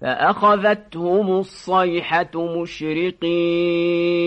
فأخذتهم الصيحة مشرقين.